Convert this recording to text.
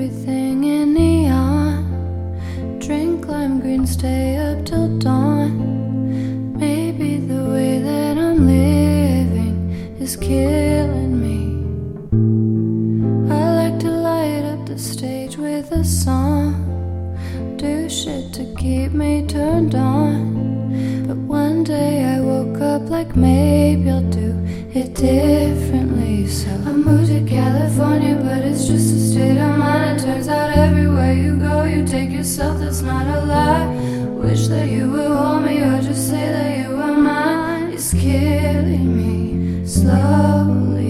everything in neon. Drink lime green, stay up till dawn. Maybe the way that I'm living is killing me. I like to light up the stage with a song. Do shit to keep me turned on. But one day I woke up like maybe I'll do it differently. So I'm moving. you go, you take yourself, that's not a lie. Wish that you were home, me, or just say that you were mine. It's killing me slowly.